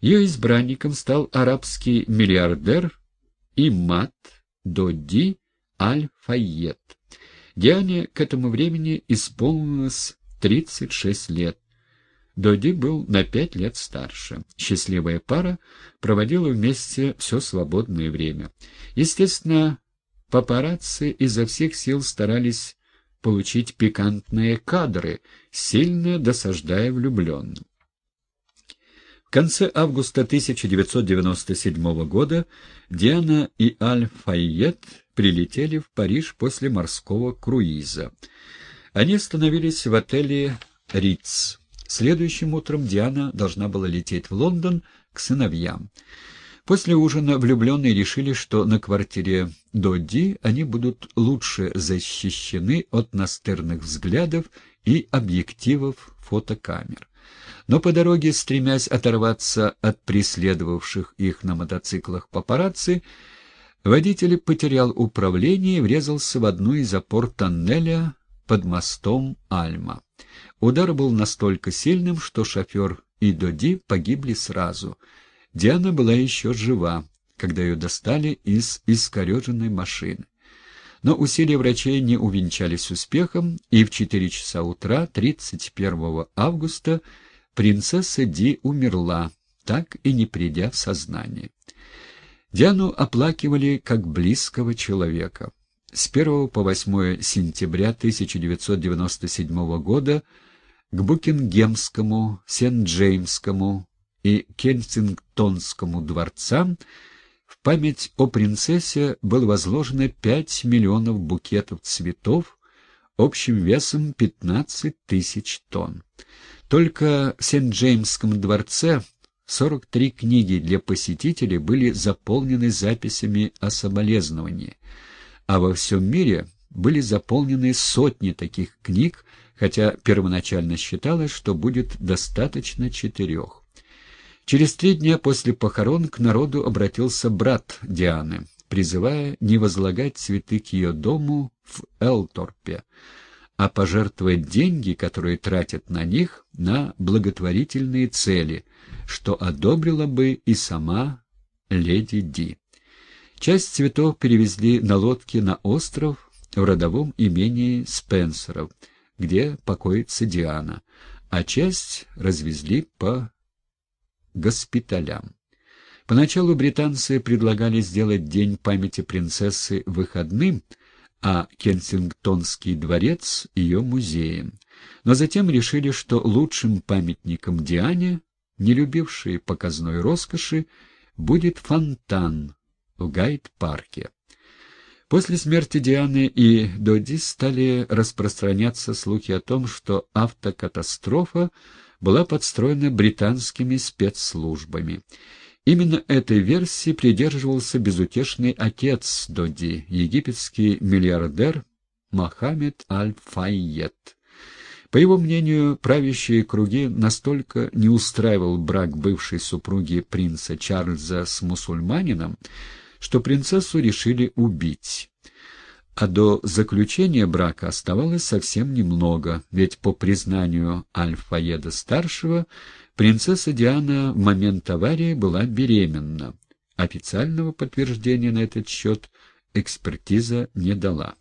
Ее избранником стал арабский миллиардер Имат Додди Аль-Файет. Диане к этому времени исполнилось 36 лет. Доди был на пять лет старше. Счастливая пара проводила вместе все свободное время. Естественно, папарацци изо всех сил старались получить пикантные кадры, сильно досаждая влюбленным. В конце августа 1997 года Диана и Аль-Файет прилетели в Париж после морского круиза. Они остановились в отеле «Риц». Следующим утром Диана должна была лететь в Лондон к сыновьям. После ужина влюбленные решили, что на квартире Додди они будут лучше защищены от настырных взглядов и объективов фотокамер. Но по дороге, стремясь оторваться от преследовавших их на мотоциклах папарацци, водитель потерял управление и врезался в одну из опор тоннеля под мостом Альма. Удар был настолько сильным, что шофер и Доди погибли сразу — Диана была еще жива, когда ее достали из искореженной машины. Но усилия врачей не увенчались успехом, и в 4 часа утра 31 августа принцесса Ди умерла, так и не придя в сознание. Диану оплакивали как близкого человека. С 1 по 8 сентября 1997 года к Букингемскому, Сент-Джеймскому, и Кенсингтонскому дворцам в память о принцессе было возложено 5 миллионов букетов цветов общим весом 15 тысяч тонн. Только в Сент-Джеймском дворце 43 книги для посетителей были заполнены записями о соболезновании, а во всем мире были заполнены сотни таких книг, хотя первоначально считалось, что будет достаточно четырех. Через три дня после похорон к народу обратился брат Дианы, призывая не возлагать цветы к ее дому в Элторпе, а пожертвовать деньги, которые тратят на них, на благотворительные цели, что одобрила бы и сама леди Ди. Часть цветов перевезли на лодке на остров в родовом имении Спенсеров, где покоится Диана, а часть развезли по госпиталям. Поначалу британцы предлагали сделать День памяти принцессы выходным, а Кенсингтонский дворец — ее музеем. Но затем решили, что лучшим памятником Диане, не любившей показной роскоши, будет фонтан в Гайд-парке. После смерти Дианы и Доди стали распространяться слухи о том, что автокатастрофа была подстроена британскими спецслужбами. Именно этой версии придерживался безутешный отец Доди, египетский миллиардер Мохаммед Аль-Файет. По его мнению, правящие круги настолько не устраивал брак бывшей супруги принца Чарльза с мусульманином, что принцессу решили убить а до заключения брака оставалось совсем немного, ведь по признанию Альфаеда-старшего принцесса Диана в момент аварии была беременна. Официального подтверждения на этот счет экспертиза не дала.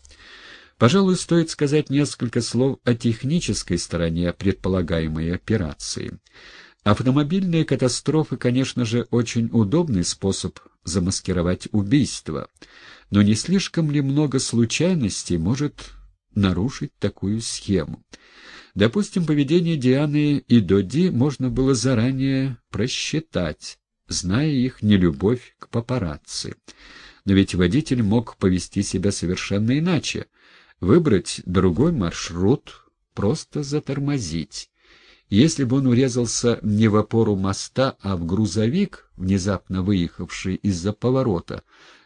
Пожалуй, стоит сказать несколько слов о технической стороне предполагаемой операции. Автомобильные катастрофы, конечно же, очень удобный способ замаскировать убийство — но не слишком ли много случайностей может нарушить такую схему? Допустим, поведение Дианы и Доди можно было заранее просчитать, зная их нелюбовь к папарацци. Но ведь водитель мог повести себя совершенно иначе, выбрать другой маршрут, просто затормозить. Если бы он урезался не в опору моста, а в грузовик, внезапно выехавший из-за поворота,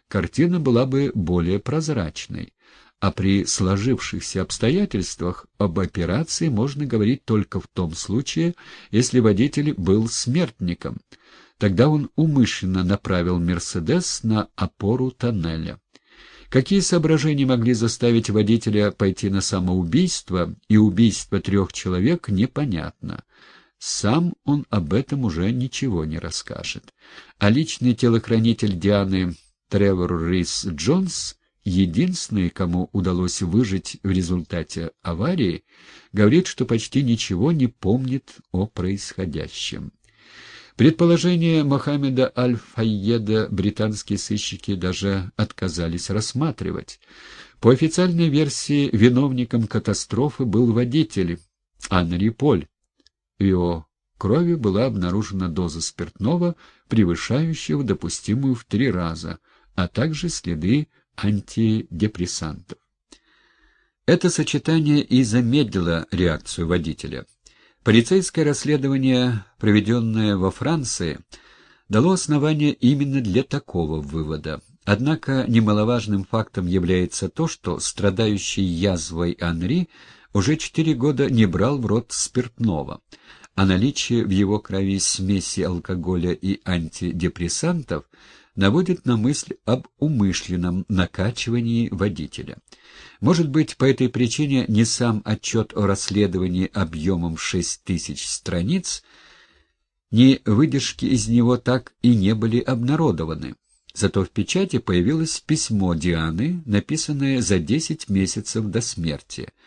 картина была бы более прозрачной, а при сложившихся обстоятельствах об операции можно говорить только в том случае, если водитель был смертником. Тогда он умышленно направил «Мерседес» на опору тоннеля. Какие соображения могли заставить водителя пойти на самоубийство и убийство трех человек, непонятно. Сам он об этом уже ничего не расскажет. А личный телохранитель Дианы Тревор Рис Джонс, единственный, кому удалось выжить в результате аварии, говорит, что почти ничего не помнит о происходящем. Предположение Мохаммеда Аль-Файеда британские сыщики даже отказались рассматривать. По официальной версии, виновником катастрофы был водитель Анри Поль, в его крови была обнаружена доза спиртного, превышающего допустимую в три раза, а также следы антидепрессантов. Это сочетание и замедлило реакцию водителя. Полицейское расследование, проведенное во Франции, дало основание именно для такого вывода. Однако немаловажным фактом является то, что страдающий язвой Анри уже четыре года не брал в рот спиртного, а наличие в его крови смеси алкоголя и антидепрессантов наводит на мысль об умышленном накачивании водителя. Может быть, по этой причине не сам отчет о расследовании объемом шесть тысяч страниц, ни выдержки из него так и не были обнародованы. Зато в печати появилось письмо Дианы, написанное за десять месяцев до смерти —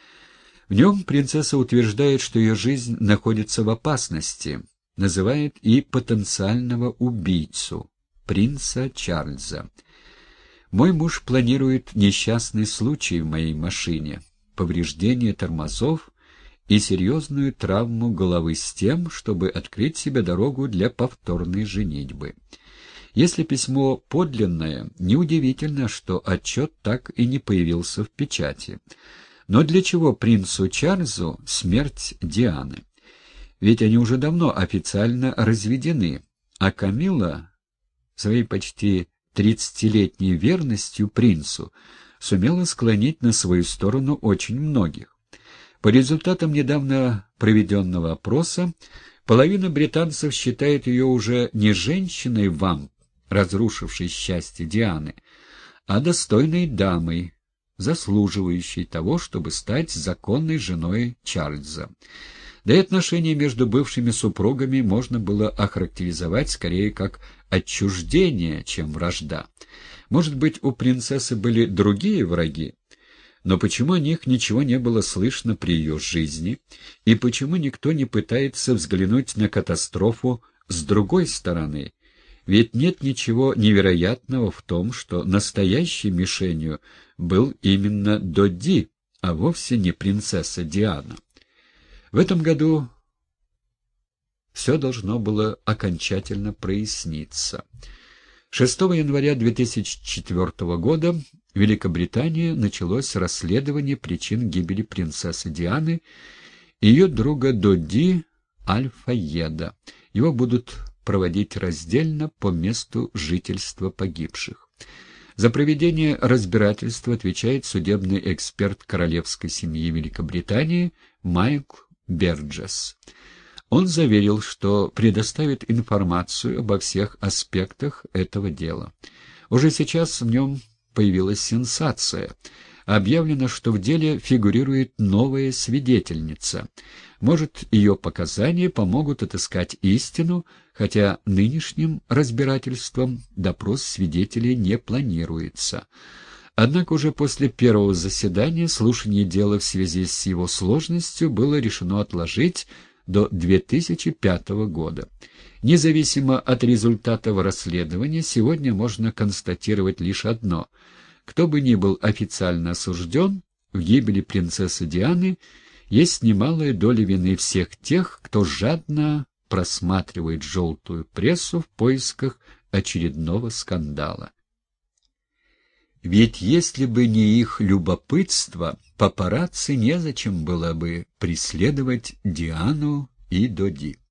в нем принцесса утверждает, что ее жизнь находится в опасности, называет и потенциального убийцу, принца Чарльза. Мой муж планирует несчастный случай в моей машине, повреждение тормозов и серьезную травму головы с тем, чтобы открыть себе дорогу для повторной женитьбы. Если письмо подлинное, неудивительно, что отчет так и не появился в печати. Но для чего принцу Чарльзу смерть Дианы? Ведь они уже давно официально разведены, а Камила своей почти тридцатилетней верностью принцу сумела склонить на свою сторону очень многих. По результатам недавно проведенного опроса, половина британцев считает ее уже не женщиной вам, разрушившей счастье Дианы, а достойной дамой, заслуживающей того, чтобы стать законной женой Чарльза. Да и отношения между бывшими супругами можно было охарактеризовать скорее как отчуждение, чем вражда. Может быть, у принцессы были другие враги? Но почему о них ничего не было слышно при ее жизни? И почему никто не пытается взглянуть на катастрофу с другой стороны? Ведь нет ничего невероятного в том, что настоящей мишенью был именно Додди, а вовсе не принцесса Диана. В этом году все должно было окончательно проясниться. 6 января 2004 года в Великобритании началось расследование причин гибели принцессы Дианы и ее друга Додди Альфаеда. Его будут проводить раздельно по месту жительства погибших. За проведение разбирательства отвечает судебный эксперт королевской семьи Великобритании Майкл Берджес. Он заверил, что предоставит информацию обо всех аспектах этого дела. Уже сейчас в нем появилась сенсация — объявлено, что в деле фигурирует новая свидетельница. Может, ее показания помогут отыскать истину, хотя нынешним разбирательством допрос свидетелей не планируется. Однако уже после первого заседания слушание дела в связи с его сложностью было решено отложить до 2005 года. Независимо от результатов расследования, сегодня можно констатировать лишь одно — кто бы ни был официально осужден, в гибели принцессы Дианы есть немалая доля вины всех тех, кто жадно просматривает желтую прессу в поисках очередного скандала. Ведь если бы не их любопытство, папарацци незачем было бы преследовать Диану и Доди.